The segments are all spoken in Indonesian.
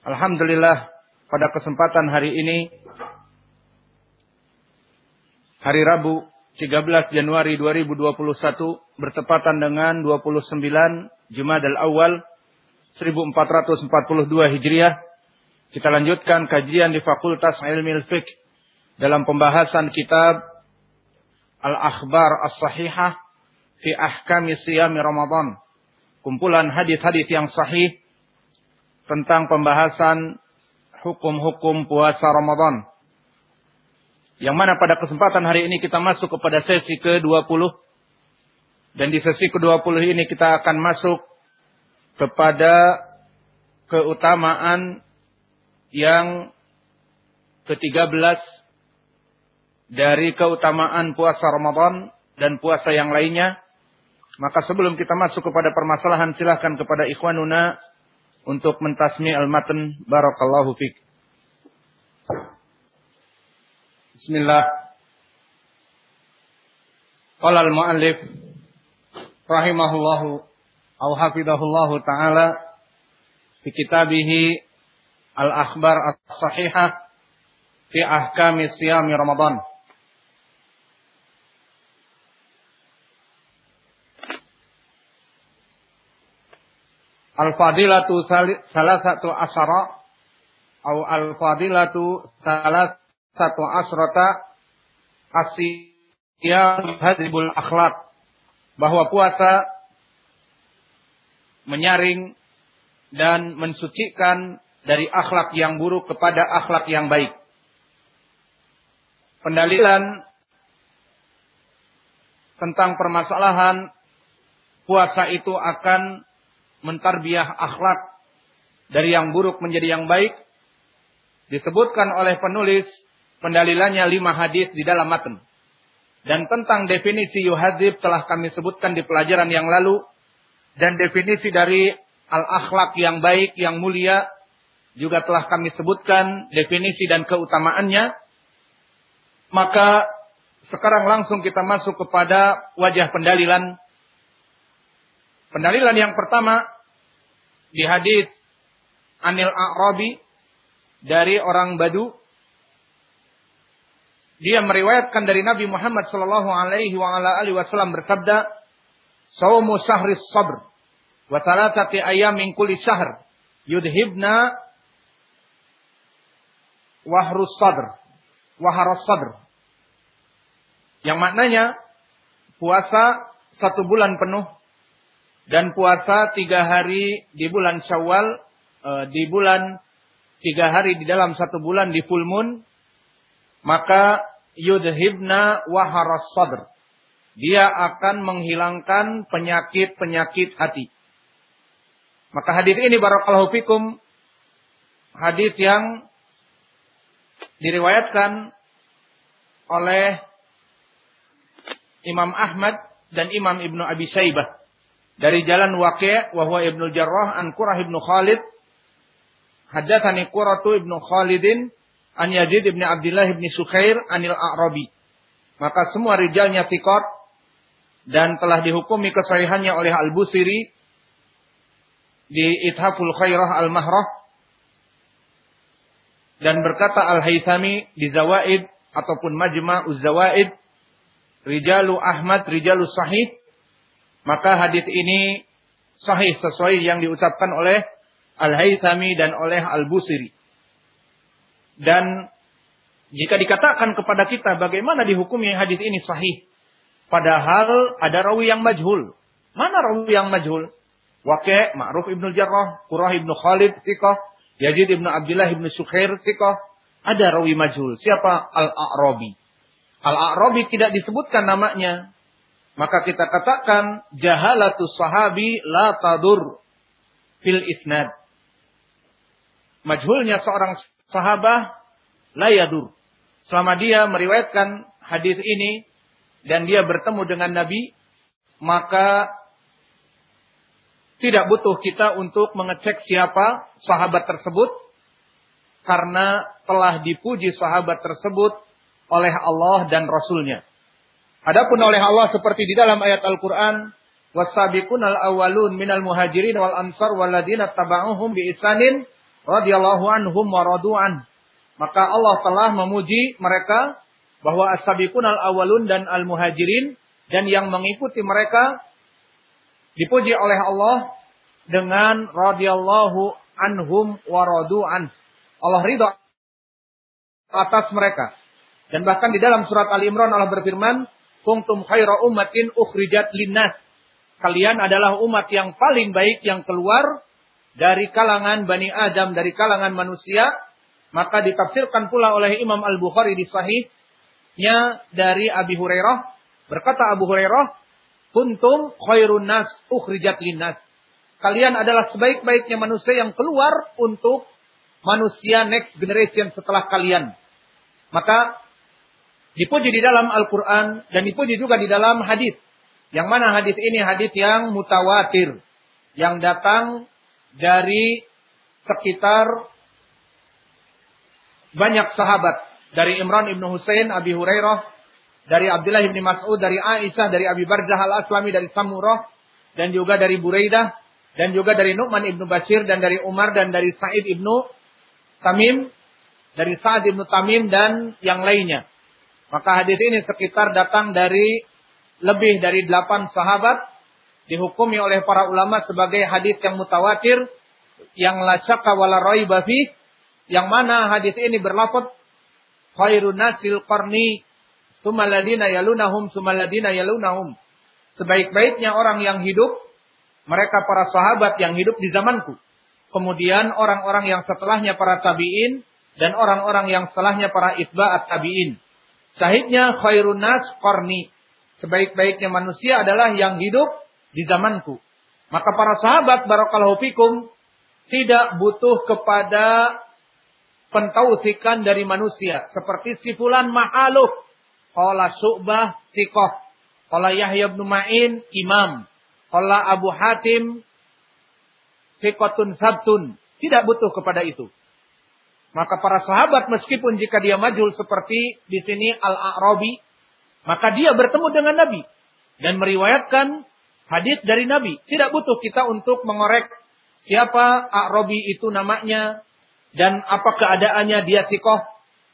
Alhamdulillah pada kesempatan hari ini hari Rabu 13 Januari 2021 bertepatan dengan 29 Jumadal Awal 1442 Hijriah kita lanjutkan kajian di Fakultas Ilmu Fiqh dalam pembahasan kitab Al-Akhbar As-Sahihah fi Ahkami Siyami Ramadan. Kumpulan hadis-hadis yang sahih tentang pembahasan hukum-hukum puasa Ramadan. Yang mana pada kesempatan hari ini kita masuk kepada sesi ke-20. Dan di sesi ke-20 ini kita akan masuk kepada keutamaan yang ke-13 dari keutamaan puasa Ramadan dan puasa yang lainnya. Maka sebelum kita masuk kepada permasalahan silahkan kepada ikhwanuna untuk mentasmi al-matan barakallahu fik. Bismillah. Qala al-muallif rahimahullahu au hafidahullahu taala fi kitabih Al-Akhbar As-Sahihah fi ahkami siyami Ramadan. Al-fadilatu salah satu asara atau al-fadilatu salah satu asrata asiyam hadibul akhlak bahwa puasa menyaring dan mensucikan dari akhlak yang buruk kepada akhlak yang baik. Pendalilan tentang permasalahan puasa itu akan mentarbiah akhlak dari yang buruk menjadi yang baik disebutkan oleh penulis pendalilannya lima hadis di dalam matan. Dan tentang definisi yuhadzib telah kami sebutkan di pelajaran yang lalu. Dan definisi dari al-akhlak yang baik, yang mulia. Juga telah kami sebutkan definisi dan keutamaannya. Maka sekarang langsung kita masuk kepada wajah pendalilan Pendalilan yang pertama di hadis Anil A'rabi dari orang Badu. Dia meriwayatkan dari Nabi Muhammad sallallahu alaihi wa ala alihi wasallam bersabda Saumu syahri sabr wa thalathati ayam min kulli syahr yudhibna wahrus sadr waharas sadr yang maknanya puasa satu bulan penuh dan puasa tiga hari di bulan Syawal, uh, di bulan tiga hari di dalam satu bulan di full moon, maka yudhibna waharas sadr. Dia akan menghilangkan penyakit-penyakit hati. Maka hadis ini barakallahu fikum hadis yang diriwayatkan oleh Imam Ahmad dan Imam Ibnu Abi Saibah dari jalan Waqi' wa huwa Ibnu Jarrah an Qurrah Ibnu Khalid haddatsani Qurratu Ibnu Khalidin an Yazid Ibnu Abdullah Ibnu Sukhair anil A'rabi. Maka semua rijalnya thiqat dan telah dihukumi kesahihannya oleh Al-Busiri di Ithaful Khairah Al-Mahrah dan berkata Al-Haythami di Zawaid ataupun Majma'uz Zawaid Rijalu Ahmad Rijalu Sahih maka hadis ini sahih sesuai yang diucapkan oleh Al-Haythami dan oleh Al-Busiri. Dan jika dikatakan kepada kita bagaimana dihukumi hadis ini sahih. Padahal ada rawi yang majhul. Mana rawi yang majhul? Waqi' Ma'ruf Ibnu Jarrah, Qurrah Ibnu Khalid, Tiqah, Yazid Ibnu Abdullah Ibnu Sukhair, Tiqah. Ada rawi majhul. Siapa? Al-A'rabi. Al-A'rabi tidak disebutkan namanya. Maka kita katakan jahalatu sahabi la tadur fil isnad. majhulnya seorang sahabat layadur. Selama dia meriwayatkan hadis ini dan dia bertemu dengan Nabi, maka tidak butuh kita untuk mengecek siapa sahabat tersebut karena telah dipuji sahabat tersebut oleh Allah dan Rasulnya. Adapun oleh Allah seperti di dalam ayat Al-Quran, wasabiqun al-awwalun minal muhajirin wal ansar waladina taba'uhum bi isanin radhiyallahu anhum wa radu'an. Maka Allah telah memuji mereka bahwa as-sabiqun al-awwalun dan al-muhajirin dan yang mengikuti mereka dipuji oleh Allah dengan radhiyallahu anhum wa radu'an. Allah ridha atas mereka. Dan bahkan di dalam surat Ali Imran Allah berfirman, kuntum khaira ummatin ukhrijat linnas. Kalian adalah umat yang paling baik yang keluar dari kalangan Bani Adam, dari kalangan manusia. Maka ditafsirkan pula oleh Imam Al-Bukhari di sahihnya dari Abi Hurairah. Berkata Abu Hurairah, kuntum khairun nas ukhrijat linnas. Kalian adalah sebaik-baiknya manusia yang keluar untuk manusia next generation setelah kalian. Maka Dipuji di dalam Al-Quran dan dipuji juga di dalam hadis. Yang mana hadis ini hadis yang mutawatir. Yang datang dari sekitar banyak sahabat. Dari Imran ibn Husain, Abi Hurairah, dari Abdullah ibn Mas'ud, dari Aisyah, dari Abi Barzah al-Aslami, dari Samurah, dan juga dari Buraidah, dan juga dari Nu'man ibn Bashir, dan dari Umar, dan dari Sa'id ibn Tamim, dari Sa'ad ibn Tamim, dan yang lainnya. Maka hadis ini sekitar datang dari lebih dari delapan sahabat dihukumi oleh para ulama sebagai hadis yang mutawatir yang la syakka wala raiba yang mana hadis ini berlafaz khairun nasil qarni tsumma ladina yalunahum tsumma ladina yalunahum. Sebaik-baiknya orang yang hidup mereka para sahabat yang hidup di zamanku. Kemudian orang-orang yang setelahnya para tabi'in dan orang-orang yang setelahnya para itba'at tabi'in Syahidnya khairun nas qarni. Sebaik-baiknya manusia adalah yang hidup di zamanku. Maka para sahabat barakallahu fikum tidak butuh kepada pentausikan dari manusia. Seperti si fulan ma'aluf. Qala su'bah tikoh. Qala Yahya bin Ma'in imam. Qala Abu Hatim fikotun sabtun. Tidak butuh kepada itu. Maka para sahabat meskipun jika dia majul seperti di sini Al-A'rabi, maka dia bertemu dengan Nabi dan meriwayatkan hadis dari Nabi. Tidak butuh kita untuk mengorek siapa A'rabi itu namanya dan apa keadaannya dia sikoh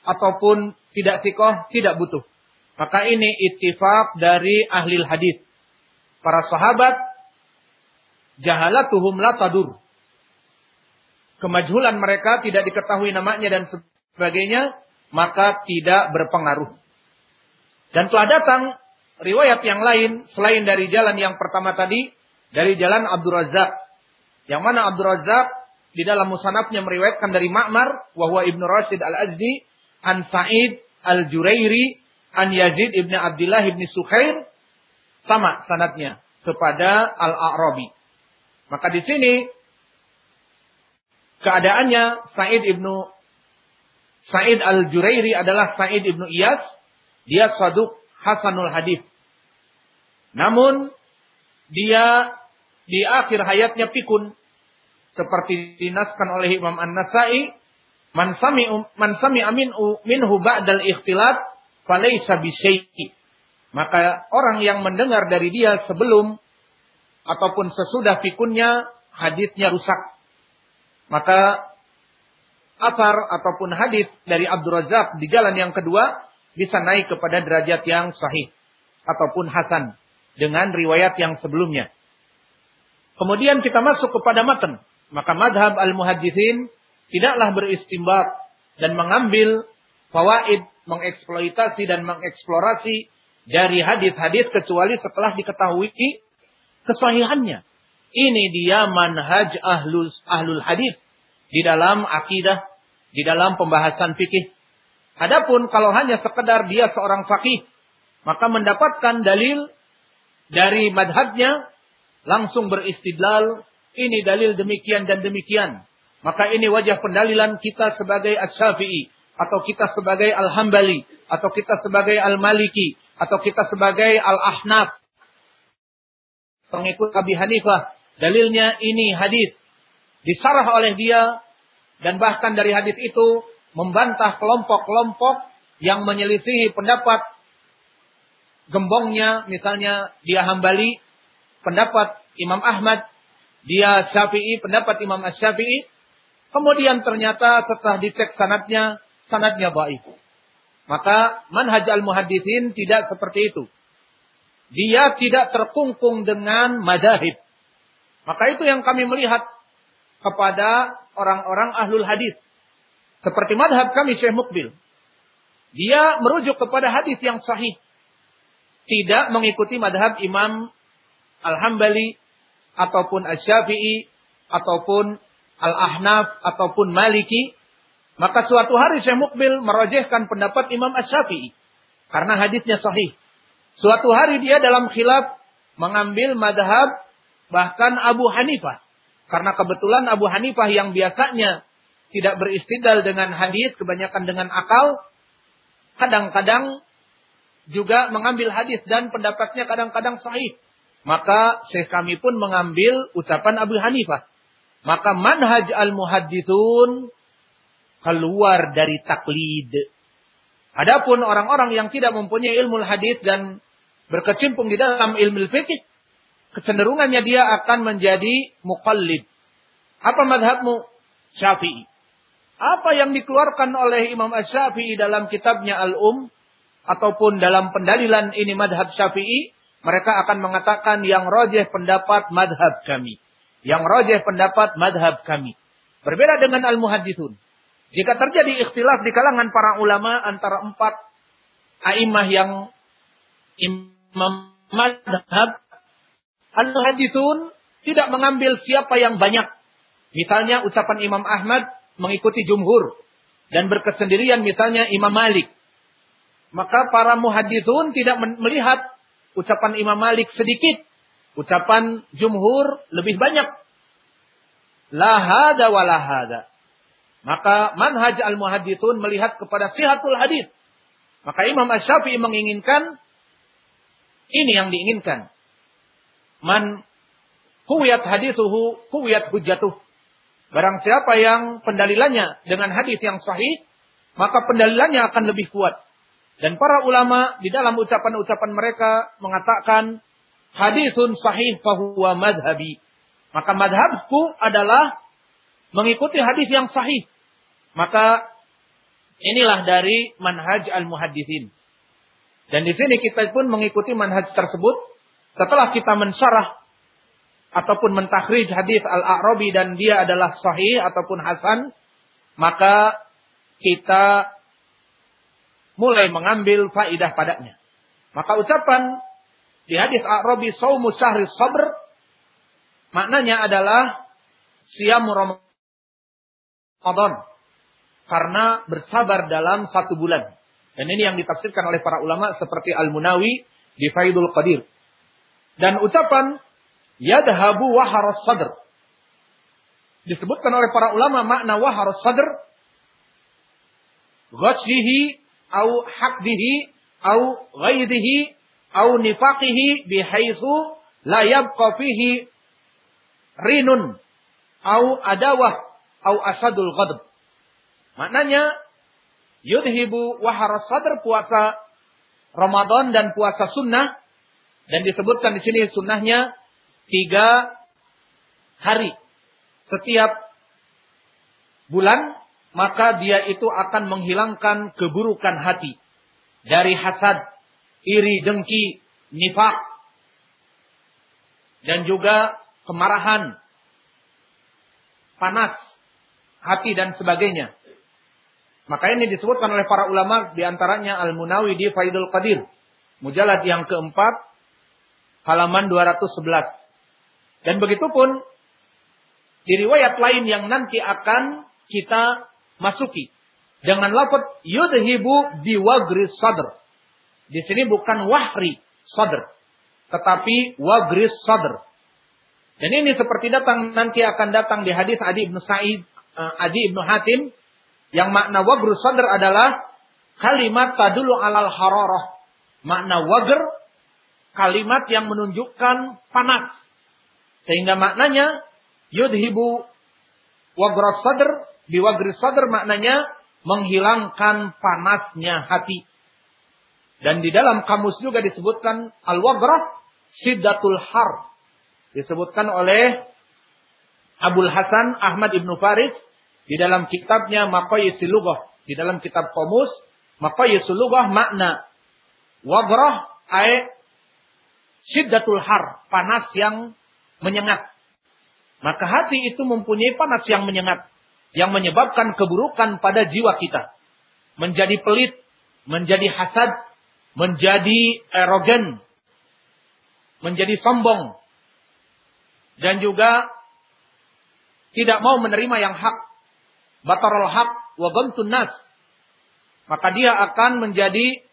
ataupun tidak sikoh, tidak butuh. Maka ini ittifaq dari ahli hadis. Para sahabat jahalatuhum la tadur kemajhulan mereka tidak diketahui namanya dan sebagainya, maka tidak berpengaruh. Dan telah datang riwayat yang lain selain dari jalan yang pertama tadi, dari jalan Abdul Razak. Yang mana Abdul Razak di dalam musanafnya meriwayatkan dari Ma'mar, wahwa Ibnu Rashid Al-Azdi, An Sa'id Al-Jurairi, An Yazid Ibn Abdullah Ibn Sukhair, sama sanatnya kepada Al-A'rabi. Maka di sini keadaannya Said ibnu Said al-Jurairi adalah Said ibnu Iyas. Dia saduk Hasanul Hadis. Namun dia di akhir hayatnya pikun seperti dinaskan oleh Imam An-Nasai man sami man sami amin minhu ba'dal ikhtilat falaysa bisyai'i maka orang yang mendengar dari dia sebelum ataupun sesudah pikunnya hadisnya rusak maka asar ataupun hadis dari Abdul di jalan yang kedua bisa naik kepada derajat yang sahih ataupun hasan dengan riwayat yang sebelumnya. Kemudian kita masuk kepada matan. Maka madhab al-muhadithin tidaklah beristimbat dan mengambil fawaid, mengeksploitasi dan mengeksplorasi dari hadis-hadis kecuali setelah diketahui kesahihannya. Ini dia manhaj ahlul, ahlul hadis di dalam akidah, di dalam pembahasan fikih. Adapun kalau hanya sekedar dia seorang fakih, maka mendapatkan dalil dari madhabnya langsung beristidlal, ini dalil demikian dan demikian. Maka ini wajah pendalilan kita sebagai As-Syafi'i. Atau kita sebagai Al-Hambali. Atau kita sebagai Al-Maliki. Atau kita sebagai Al-Ahnaf. Pengikut Abi Hanifah. Dalilnya ini hadis. Disarah oleh dia. Dan bahkan dari hadis itu. Membantah kelompok-kelompok yang menyelisihi pendapat gembongnya. Misalnya dia Hambali. Pendapat Imam Ahmad. Dia Syafi'i. Pendapat Imam As-Syafi'i Kemudian ternyata setelah dicek sanatnya, sanatnya baik. Maka manhaj al-muhadithin tidak seperti itu. Dia tidak terkungkung dengan madahib. Maka itu yang kami melihat kepada orang-orang ahlul hadis. Seperti madhab kami Syekh Mukbil. Dia merujuk kepada hadis yang sahih. Tidak mengikuti madhab Imam Al-Hambali ataupun Al-Syafi'i ataupun Al-Ahnaf ataupun Maliki, maka suatu hari Syekh Mukbil merojehkan pendapat Imam Ash-Syafi'i. Karena hadisnya sahih. Suatu hari dia dalam khilaf mengambil madhab bahkan Abu Hanifah. Karena kebetulan Abu Hanifah yang biasanya tidak beristidal dengan hadis, kebanyakan dengan akal, kadang-kadang juga mengambil hadis dan pendapatnya kadang-kadang sahih. Maka Syekh kami pun mengambil ucapan Abu Hanifah. Maka manhaj al-muhaddithun keluar dari taklid. Adapun orang-orang yang tidak mempunyai ilmu hadis dan berkecimpung di dalam ilmu fikih, kecenderungannya dia akan menjadi muqallid. Apa madhabmu? Syafi'i. Apa yang dikeluarkan oleh Imam Asy-Syafi'i dalam kitabnya Al-Um ataupun dalam pendalilan ini madhab Syafi'i, mereka akan mengatakan yang rojeh pendapat madhab kami. Yang rojeh pendapat madhab kami. Berbeda dengan al-muhadithun. Jika terjadi ikhtilaf di kalangan para ulama antara empat a'imah yang imam madhab, al-muhadithun tidak mengambil siapa yang banyak. Misalnya ucapan Imam Ahmad mengikuti jumhur. Dan berkesendirian misalnya Imam Malik. Maka para muhadithun tidak melihat ucapan Imam Malik sedikit Ucapan jumhur lebih banyak. Lahada wa lahada. Maka manhaj al-muhadithun melihat kepada sihatul hadith. Maka Imam Ash-Syafi'i menginginkan ini yang diinginkan. Man kuwiyat hadithuhu kuwiyat hujjatuh. Barang siapa yang pendalilannya dengan hadis yang sahih, maka pendalilannya akan lebih kuat. Dan para ulama di dalam ucapan-ucapan mereka mengatakan hadisun sahih fahuwa madhabi. Maka madhabku adalah mengikuti hadis yang sahih. Maka inilah dari manhaj al-muhadithin. Dan di sini kita pun mengikuti manhaj tersebut setelah kita mensyarah ataupun mentakhrij hadis al-A'rabi dan dia adalah sahih ataupun hasan, maka kita mulai mengambil faidah padanya. Maka ucapan di hadis Arabi saumu syahri sabr maknanya adalah siam Ramadan karena bersabar dalam satu bulan. Dan ini yang ditafsirkan oleh para ulama seperti Al-Munawi di Faidul Qadir. Dan ucapan yadhabu waharas sadr. Disebutkan oleh para ulama makna waharas sadr. Ghasyihi au haqdihi au ghaidihi au nifaqihi bihaitsu la yabqa fihi rinun au adawah au asadul ghadab. Maknanya yudhibu waharas sadr puasa Ramadan dan puasa sunnah dan disebutkan di sini sunnahnya tiga hari setiap bulan maka dia itu akan menghilangkan keburukan hati dari hasad iri, dengki, nifak, dan juga kemarahan, panas, hati dan sebagainya. Maka ini disebutkan oleh para ulama di antaranya Al-Munawi di Faidul Qadir. Mujalad yang keempat, halaman 211. Dan begitu pun di riwayat lain yang nanti akan kita masuki. Dengan lafaz yudhibu biwagri sadr. Di sini bukan wahri sadr, tetapi wagris sadr. Dan ini seperti datang nanti akan datang di hadis Adi bin Sa'id uh, Adi Ibnu Hatim yang makna wagru sadr adalah kalimat tadulu alal hararah. Makna wagr kalimat yang menunjukkan panas. Sehingga maknanya yudhibu wagru sadr biwagri sadr maknanya menghilangkan panasnya hati. Dan di dalam kamus juga disebutkan al-wagrah siddatul har. Disebutkan oleh Abul Hasan Ahmad Ibnu Faris di dalam kitabnya Maqayisul Lughah. Di dalam kitab Komus, Maqayisul Lughah makna wagrah ay siddatul har, panas yang menyengat. Maka hati itu mempunyai panas yang menyengat yang menyebabkan keburukan pada jiwa kita. Menjadi pelit, menjadi hasad, menjadi erogen, menjadi sombong, dan juga tidak mau menerima yang hak. Batarul hak wa nas. Maka dia akan menjadi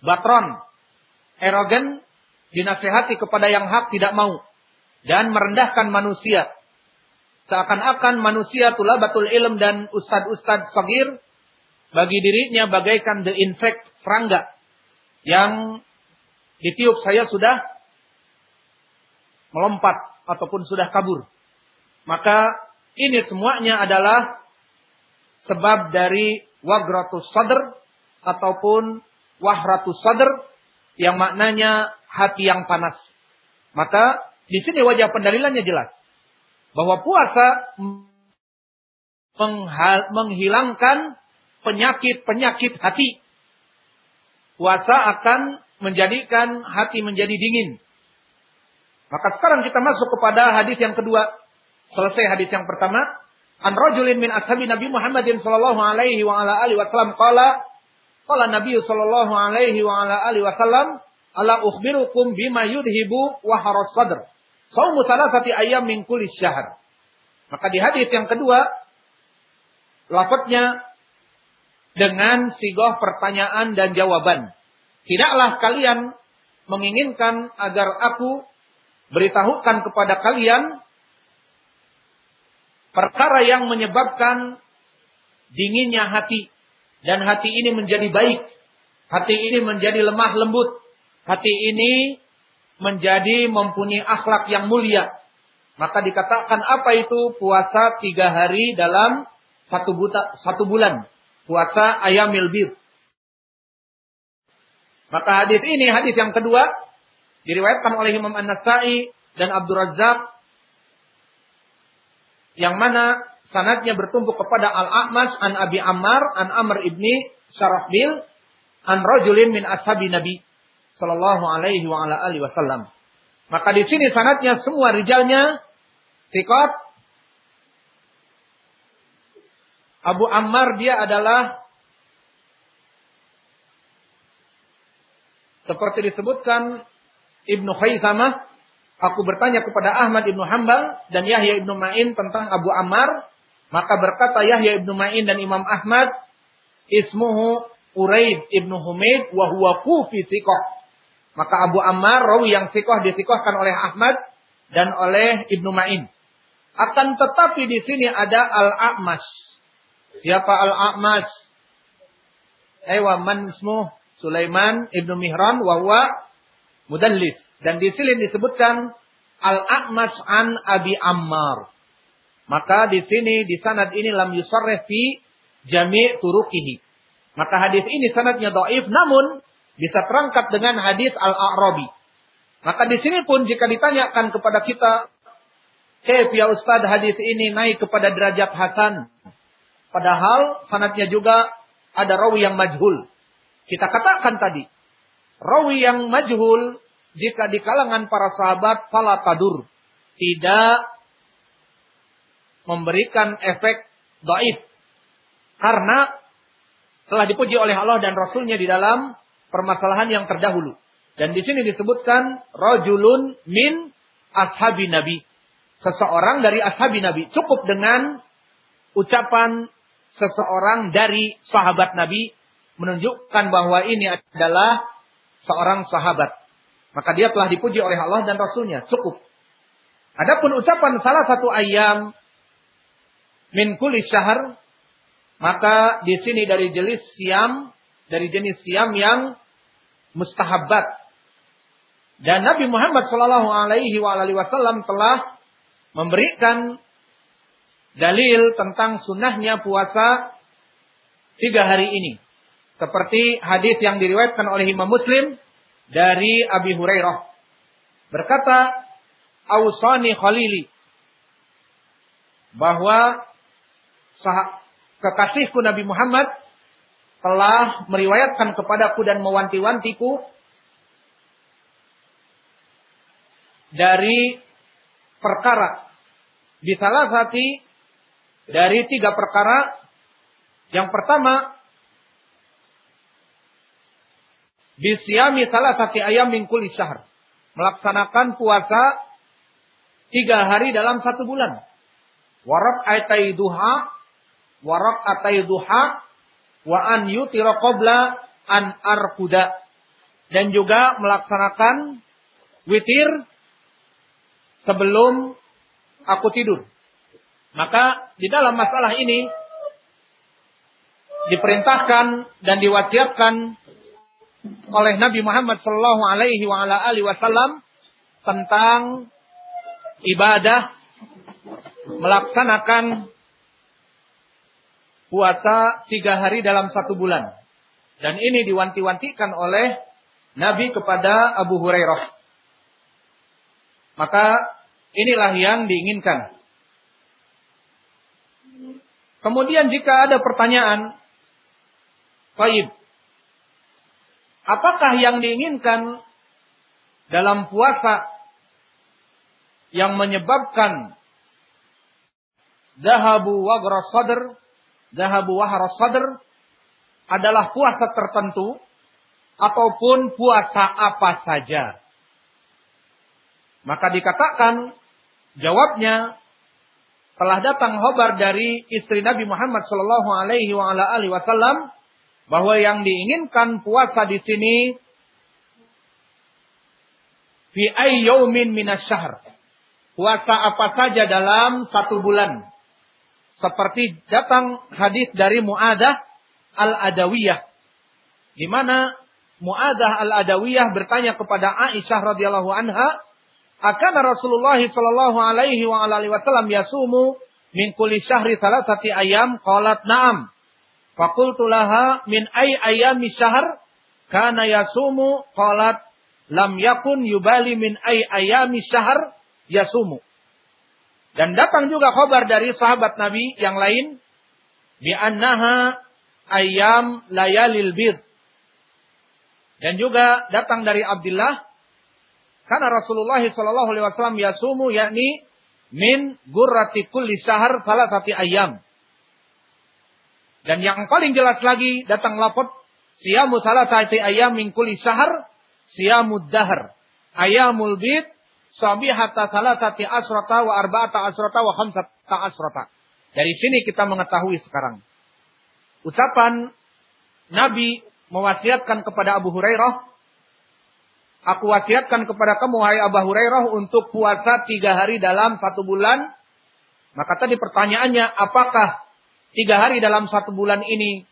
batron, erogen, dinasehati kepada yang hak tidak mau. Dan merendahkan manusia. Seakan-akan manusia tulabatul ilm dan ustad-ustad sagir bagi dirinya bagaikan the insect serangga yang ditiup saya sudah melompat ataupun sudah kabur. Maka ini semuanya adalah sebab dari wagratus sadr ataupun wahratus sadr yang maknanya hati yang panas. Maka di sini wajah pendalilannya jelas bahwa puasa menghilangkan penyakit-penyakit hati. Puasa akan menjadikan hati menjadi dingin. Maka sekarang kita masuk kepada hadis yang kedua. Selesai hadis yang pertama. An rajulin min ashabi Nabi Muhammadin sallallahu alaihi wa ala alihi wasallam qala qala Nabi sallallahu alaihi wa ala alihi wasallam ala ukhbirukum bima yudhibu wa haras sadr. Saumu salasati ayam min kulli syahr. Maka di hadis yang kedua, lafadznya dengan sigoh pertanyaan dan jawaban. Tidaklah kalian menginginkan agar aku beritahukan kepada kalian perkara yang menyebabkan dinginnya hati dan hati ini menjadi baik, hati ini menjadi lemah lembut, hati ini menjadi mempunyai akhlak yang mulia. Maka dikatakan apa itu puasa tiga hari dalam satu, buta, satu bulan. Puasa ayamil bir. Maka hadis ini, hadis yang kedua, diriwayatkan oleh Imam An-Nasai dan Abdul Razak yang mana sanatnya bertumpu kepada Al-A'mas an Abi Ammar an Amr ibni Syarahbil an rajulin min ashabi Nabi Sallallahu alaihi wa ala alihi wasallam. Maka di sini sanatnya semua rijalnya Tikot. Abu Ammar dia adalah seperti disebutkan Ibnu Khaisamah. Aku bertanya kepada Ahmad Ibnu Hambal dan Yahya Ibnu Ma'in tentang Abu Ammar. Maka berkata Yahya Ibnu Ma'in dan Imam Ahmad. Ismuhu Uraid Ibnu Humaid wa huwa kufi maka Abu Ammar rawi yang sikoh disikohkan oleh Ahmad dan oleh Ibnu Ma'in. Akan tetapi di sini ada Al-A'mas. Siapa Al-A'mas? Ewa man ismu Sulaiman Ibnu Mihran wa mudallis. Dan di sini disebutkan Al-A'mas an Abi Ammar. Maka di sini di sanad ini lam yusarrif fi jami' turuqihi. Maka hadis ini sanadnya dhaif namun bisa terangkat dengan hadis Al-A'rabi. Maka di sini pun jika ditanyakan kepada kita, Kef ya Ustaz hadis ini naik kepada derajat Hasan. Padahal sanatnya juga ada rawi yang majhul. Kita katakan tadi, rawi yang majhul jika di kalangan para sahabat fala tadur. Tidak memberikan efek daif. Karena telah dipuji oleh Allah dan Rasulnya di dalam permasalahan yang terdahulu. Dan di sini disebutkan rajulun min ashabi Nabi. Seseorang dari ashabi Nabi. Cukup dengan ucapan seseorang dari sahabat Nabi menunjukkan bahwa ini adalah seorang sahabat. Maka dia telah dipuji oleh Allah dan Rasulnya. Cukup. Adapun ucapan salah satu ayam min kulli syahr maka di sini dari jenis siam dari jenis siam yang mustahabat dan Nabi Muhammad Shallallahu Alaihi Wasallam telah memberikan dalil tentang sunnahnya puasa tiga hari ini seperti hadis yang diriwayatkan oleh Imam Muslim dari Abi Hurairah. Berkata Ausani Khalili bahwa kekasihku Nabi Muhammad telah meriwayatkan kepadaku dan mewanti-wantiku dari perkara di salah satu dari tiga perkara yang pertama Bisyami salah satu ayam mingkul syahr. Melaksanakan puasa tiga hari dalam satu bulan. Warak atai duha, warak atai duha, wa an yutira qabla an arkuda. Dan juga melaksanakan witir sebelum aku tidur. Maka di dalam masalah ini diperintahkan dan diwasiatkan oleh Nabi Muhammad sallallahu alaihi wasallam tentang ibadah melaksanakan puasa tiga hari dalam satu bulan. Dan ini diwanti-wantikan oleh Nabi kepada Abu Hurairah. Maka inilah yang diinginkan. Kemudian jika ada pertanyaan, Baik, Apakah yang diinginkan dalam puasa yang menyebabkan dahabu wagra sadr, dahabu wahra sadr adalah puasa tertentu ataupun puasa apa saja. Maka dikatakan jawabnya telah datang khobar dari istri Nabi Muhammad sallallahu alaihi wasallam bahwa yang diinginkan puasa di sini fi ayyaumin minasyahr. Puasa apa saja dalam satu bulan. Seperti datang hadis dari Muadah Al-Adawiyah. Di mana Muadah Al-Adawiyah bertanya kepada Aisyah radhiyallahu anha, "Akan Rasulullah sallallahu alaihi wa alihi wasallam yasumu min kulli syahri ayam?" Qalat, "Na'am." Fakultu laha min ay ayami syahr kana yasumu qalat lam yakun yubali min ay ayami syahr yasumu. Dan datang juga khabar dari sahabat Nabi yang lain bi annaha ayam layalil bid. Dan juga datang dari Abdullah karena Rasulullah sallallahu alaihi wasallam yasumu yakni min gurrati kulli syahr salah satu ayam. Dan yang paling jelas lagi datang lapor siyamu satu ayam min kulli syahr siyamud dahr. Ayamul bid sabihata salasati asrata wa arba'ata asrata wa khamsata asrata. Dari sini kita mengetahui sekarang. Ucapan Nabi mewasiatkan kepada Abu Hurairah. Aku wasiatkan kepada kamu, hai Abu Hurairah, untuk puasa tiga hari dalam satu bulan. Maka tadi pertanyaannya, apakah tiga hari dalam satu bulan ini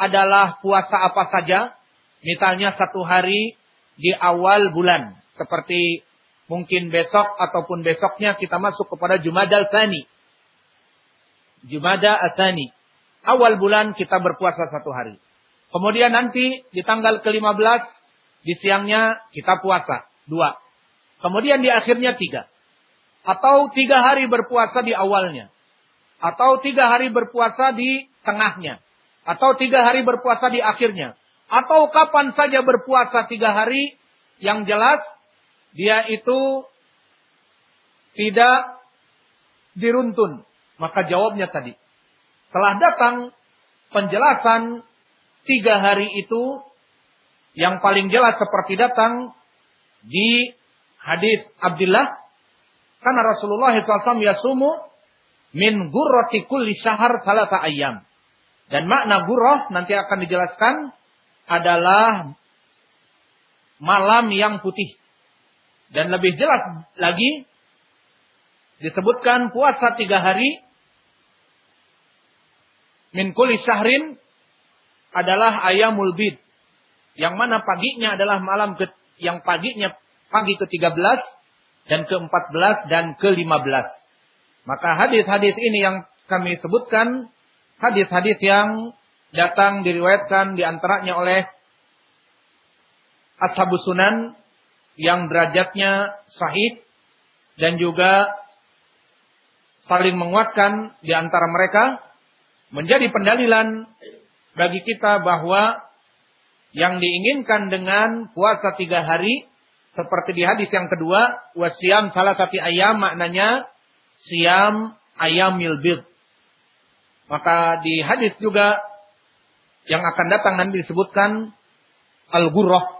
adalah puasa apa saja. Misalnya satu hari di awal bulan. Seperti mungkin besok ataupun besoknya kita masuk kepada Jumadal Thani. Jumada Athani. Awal bulan kita berpuasa satu hari. Kemudian nanti di tanggal ke-15 di siangnya kita puasa. Dua. Kemudian di akhirnya tiga. Atau tiga hari berpuasa di awalnya. Atau tiga hari berpuasa di tengahnya. Atau tiga hari berpuasa di akhirnya. Atau kapan saja berpuasa tiga hari. Yang jelas dia itu tidak diruntun. Maka jawabnya tadi. Telah datang penjelasan tiga hari itu yang paling jelas seperti datang di hadis Abdullah karena Rasulullah SAW yasumu min gurrati kulli syahar salasa ayam. Dan makna gurrah nanti akan dijelaskan adalah malam yang putih. Dan lebih jelas lagi disebutkan puasa tiga hari min kulli syahrin adalah ayamul bid. Yang mana paginya adalah malam ke, yang paginya pagi ke-13 dan ke-14 dan ke-15. Maka hadis-hadis ini yang kami sebutkan hadis-hadis yang datang diriwayatkan di antaranya oleh Ashabus Sunan yang derajatnya sahih dan juga saling menguatkan di antara mereka menjadi pendalilan bagi kita bahwa yang diinginkan dengan puasa tiga hari seperti di hadis yang kedua wasiam salah satu ayam maknanya siam ayam milbid maka di hadis juga yang akan datang nanti disebutkan al-gurrah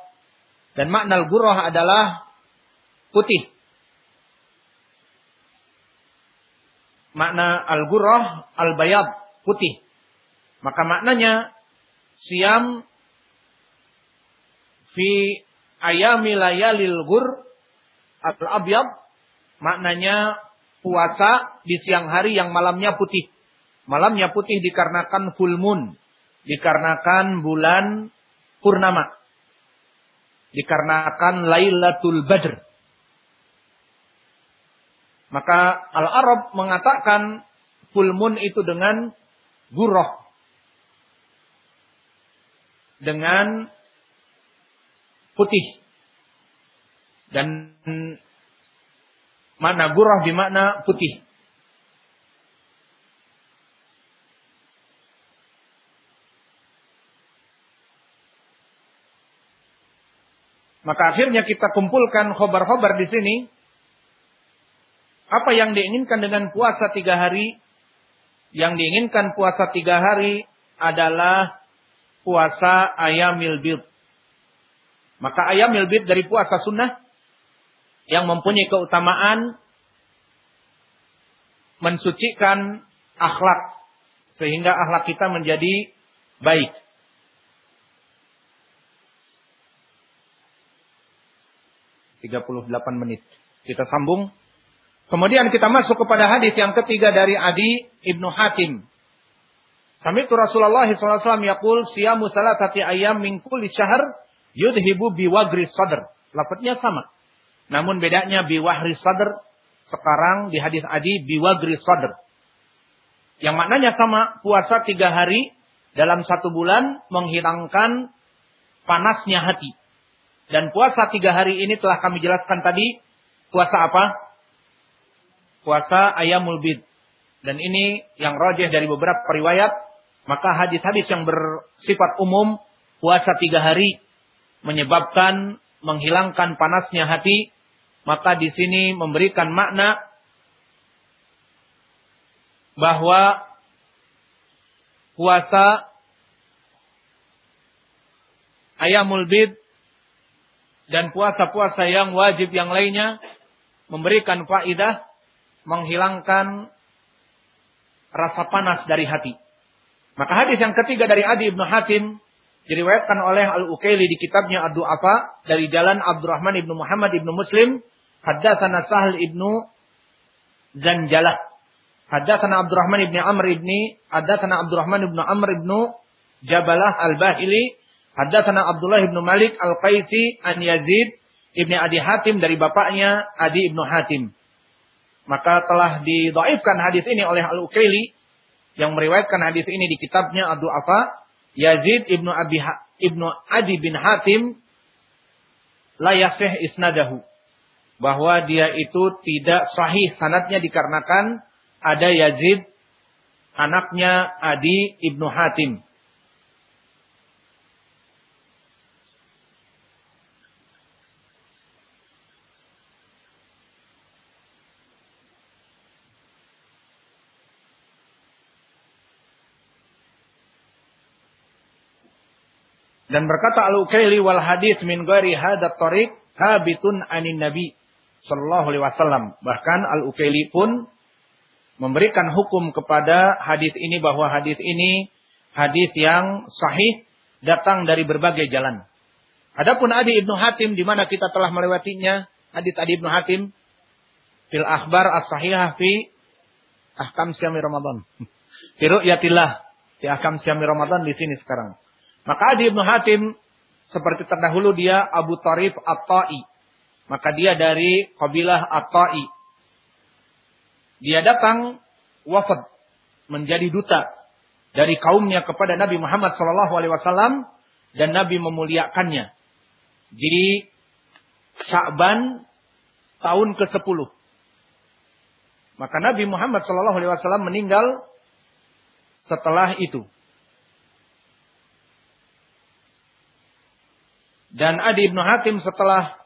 dan makna al-gurrah adalah putih makna al-gurrah al-bayad putih. Maka maknanya siam fi ayami layalil gur al-abyad maknanya puasa di siang hari yang malamnya putih. Malamnya putih dikarenakan full moon, dikarenakan bulan purnama. Dikarenakan Lailatul Badr. Maka Al-Arab mengatakan full moon itu dengan gurah. Dengan putih. Dan mana gurah di makna putih. Maka akhirnya kita kumpulkan khobar-khobar di sini apa yang diinginkan dengan puasa tiga hari? Yang diinginkan puasa tiga hari adalah puasa ayamil bid. Maka ayamil bid dari puasa sunnah yang mempunyai keutamaan mensucikan akhlak sehingga akhlak kita menjadi baik. Tiga puluh delapan menit. Kita sambung Kemudian kita masuk kepada hadis yang ketiga dari Adi Ibnu Hatim. Sami'tu Rasulullah SAW yaqul siyamu salatati ayam min kulli syahr yudhibu biwagri sadr. Lafadznya sama. Namun bedanya biwahri sadr. Sekarang di hadis Adi biwagri sadr. Yang maknanya sama. Puasa tiga hari dalam satu bulan menghilangkan panasnya hati. Dan puasa tiga hari ini telah kami jelaskan tadi. Puasa apa? puasa ayamul bid. Dan ini yang rojeh dari beberapa riwayat. Maka hadis-hadis yang bersifat umum puasa tiga hari menyebabkan menghilangkan panasnya hati. Maka di sini memberikan makna bahwa puasa ayamul bid dan puasa-puasa yang wajib yang lainnya memberikan faidah menghilangkan rasa panas dari hati. Maka hadis yang ketiga dari Adi ibnu Hatim diriwayatkan oleh Al Ukaili di kitabnya Ad Apa dari jalan Abdurrahman ibnu Muhammad ibnu Muslim, haddatsana Sahal ibnu Zanjalah. Haddatsana Abdurrahman ibnu Amr ibni, haddatsana Abdurrahman ibnu Amr ibnu Jabalah Al-Bahili, haddatsana Abdullah ibnu Malik Al-Qaisi an Yazid ibni Adi Hatim dari bapaknya Adi ibnu Hatim. Maka telah didoifkan hadis ini oleh Al-Ukaili yang meriwayatkan hadis ini di kitabnya Abdul Afa Yazid ibnu Abi ha, ibnu Adi bin Hatim layasih isnadahu bahwa dia itu tidak sahih sanatnya dikarenakan ada Yazid anaknya Adi ibnu Hatim Dan berkata Al-Ukaili wal hadis min ghairi hadat tariq habitun anin nabi sallallahu alaihi wasallam. Bahkan Al-Ukaili pun memberikan hukum kepada hadis ini bahwa hadis ini hadis yang sahih datang dari berbagai jalan. Adapun Adi Ibnu Hatim di mana kita telah melewatinya, hadis Adi Ibnu Hatim fil akhbar as-sahihah fi ahkam siyami Ramadan. Fi ru'yatillah Di akam siami Ramadan di sini sekarang. Maka Adi Ibnu Hatim seperti terdahulu dia Abu Tarif At-Ta'i. Maka dia dari kabilah At-Ta'i. Dia datang wafat menjadi duta dari kaumnya kepada Nabi Muhammad sallallahu alaihi wasallam dan Nabi memuliakannya. Jadi Sya'ban tahun ke-10. Maka Nabi Muhammad sallallahu alaihi wasallam meninggal setelah itu. Dan Adi Ibnu Hatim setelah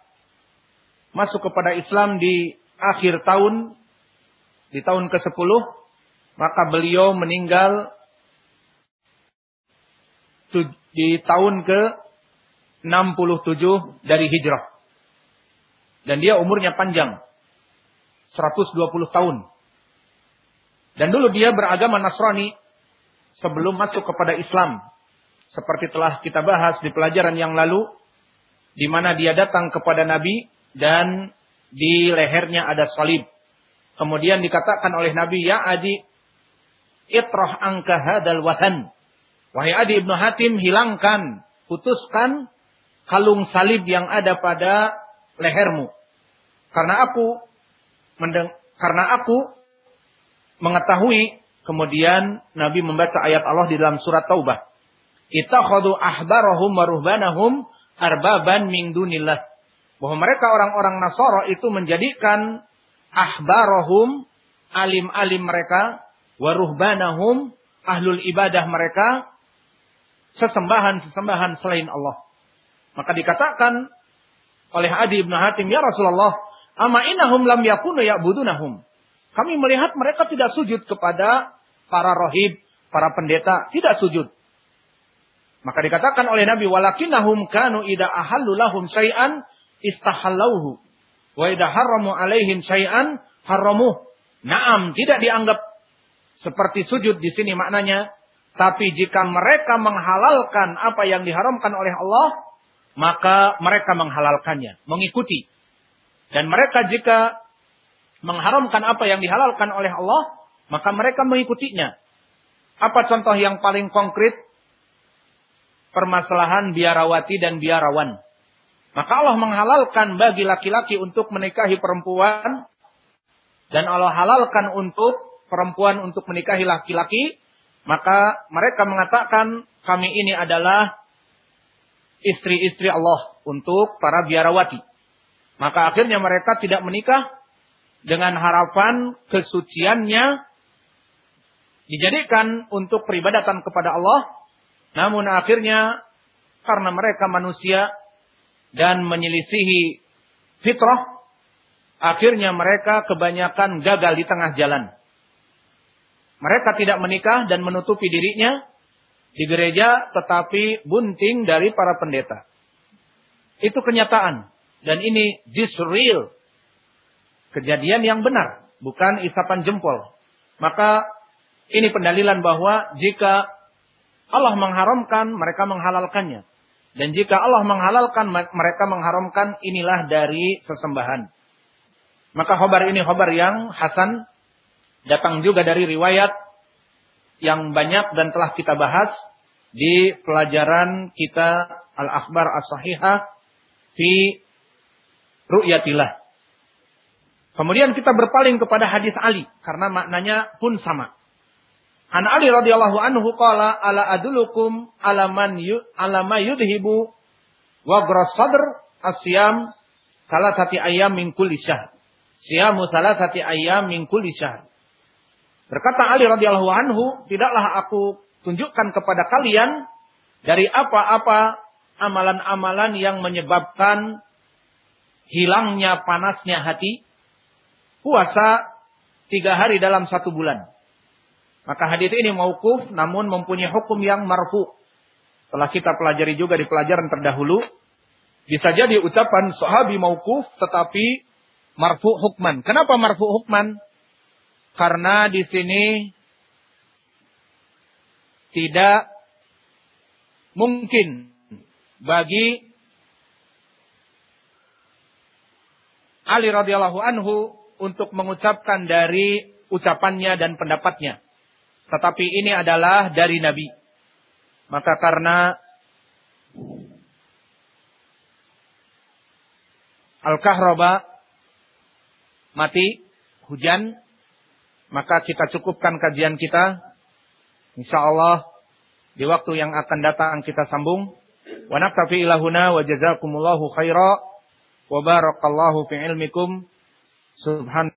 masuk kepada Islam di akhir tahun, di tahun ke-10, maka beliau meninggal di tahun ke-67 dari hijrah. Dan dia umurnya panjang. 120 tahun. Dan dulu dia beragama Nasrani sebelum masuk kepada Islam. Seperti telah kita bahas di pelajaran yang lalu. Di mana dia datang kepada Nabi dan di lehernya ada salib. Kemudian dikatakan oleh Nabi, Ya Adi, itroh angka hadal watan. Wahai Adi Ibnu Hatim, hilangkan, putuskan kalung salib yang ada pada lehermu. Karena aku mendeng karena aku mengetahui kemudian Nabi membaca ayat Allah di dalam surat Taubah. Ittakhadhu ahbarahum wa ruhbanahum arbaban min dunillah. Bahwa mereka orang-orang Nasara itu menjadikan ahbarahum alim-alim mereka wa ruhbanahum ahlul ibadah mereka sesembahan-sesembahan selain Allah. Maka dikatakan oleh Adi ibn Hatim, Ya Rasulullah, ama inahum lam yakunu ya'budunahum. Kami melihat mereka tidak sujud kepada para rohib, para pendeta, tidak sujud. Maka dikatakan oleh Nabi, walakinahum kanu ida ahallu lahum syai'an istahallauhu. Wa ida haramu alaihim syai'an. Naam, tidak dianggap seperti sujud di sini maknanya tapi jika mereka menghalalkan apa yang diharamkan oleh Allah, maka mereka menghalalkannya, mengikuti. Dan mereka jika mengharamkan apa yang dihalalkan oleh Allah, maka mereka mengikutinya. Apa contoh yang paling konkret? Permasalahan biarawati dan biarawan. Maka Allah menghalalkan bagi laki-laki untuk menikahi perempuan. Dan Allah halalkan untuk perempuan untuk menikahi laki-laki. Maka mereka mengatakan kami ini adalah istri-istri Allah untuk para biarawati. Maka akhirnya mereka tidak menikah dengan harapan kesuciannya dijadikan untuk peribadatan kepada Allah. Namun akhirnya karena mereka manusia dan menyelisihi fitrah, akhirnya mereka kebanyakan gagal di tengah jalan. Mereka tidak menikah dan menutupi dirinya di gereja tetapi bunting dari para pendeta. Itu kenyataan. Dan ini this real. Kejadian yang benar. Bukan isapan jempol. Maka ini pendalilan bahwa jika Allah mengharamkan, mereka menghalalkannya. Dan jika Allah menghalalkan, mereka mengharamkan inilah dari sesembahan. Maka khobar ini khobar yang hasan datang juga dari riwayat yang banyak dan telah kita bahas di pelajaran kita Al-Akhbar As-Sahihah fi Ru'yatillah. Kemudian kita berpaling kepada hadis Ali karena maknanya pun sama. An Ali radhiyallahu anhu qala ala adulukum alaman yu, alama yudhibu wa sadr asyam salasati ayam min kulli syahr. Siyamu salasati ayam min kulli syahr. Berkata Ali radhiyallahu anhu, tidaklah aku tunjukkan kepada kalian dari apa-apa amalan-amalan yang menyebabkan hilangnya panasnya hati, puasa tiga hari dalam satu bulan. Maka hadis ini mauquf namun mempunyai hukum yang marfu. Telah kita pelajari juga di pelajaran terdahulu. Bisa jadi ucapan sahabi mauquf tetapi marfu hukman. Kenapa marfu hukman? Karena di sini tidak mungkin bagi Ali radhiyallahu anhu untuk mengucapkan dari ucapannya dan pendapatnya. Tetapi ini adalah dari Nabi. Maka karena Al-Kahroba mati, hujan, maka kita cukupkan kajian kita. Insya Allah di waktu yang akan datang kita sambung. Wa naktafi ilahuna wa jazakumullahu khaira wa barakallahu fi ilmikum. Subhan